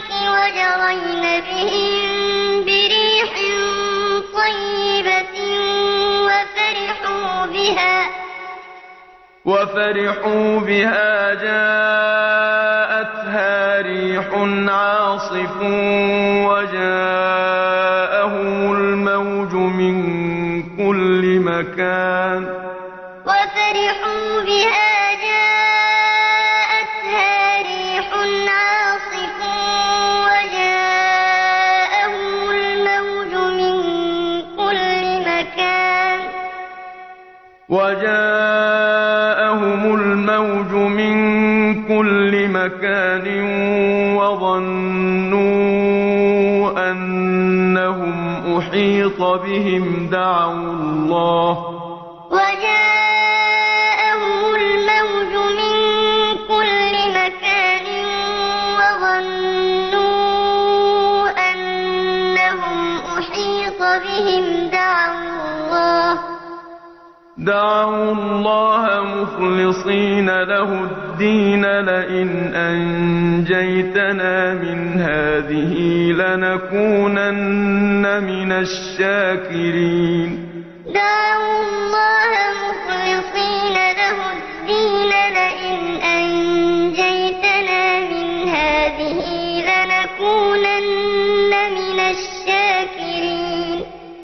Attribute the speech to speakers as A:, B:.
A: الفلك وجرين بهم بريح طيبة وفرحوا بها.
B: وفرحوا بها جاءتها ريح عاصف وجاءهم الموج من كل مكان.
A: وفرحوا بها مكان
B: وجاءهم الموج من كل مكان وظنوا أنهم أحيط بهم دعوا الله
A: بهم دعوا الله.
B: دعوا الله مخلصين له الدين لئن أنجيتنا من هذه لنكونن من الشاكرين.
A: دعوا الله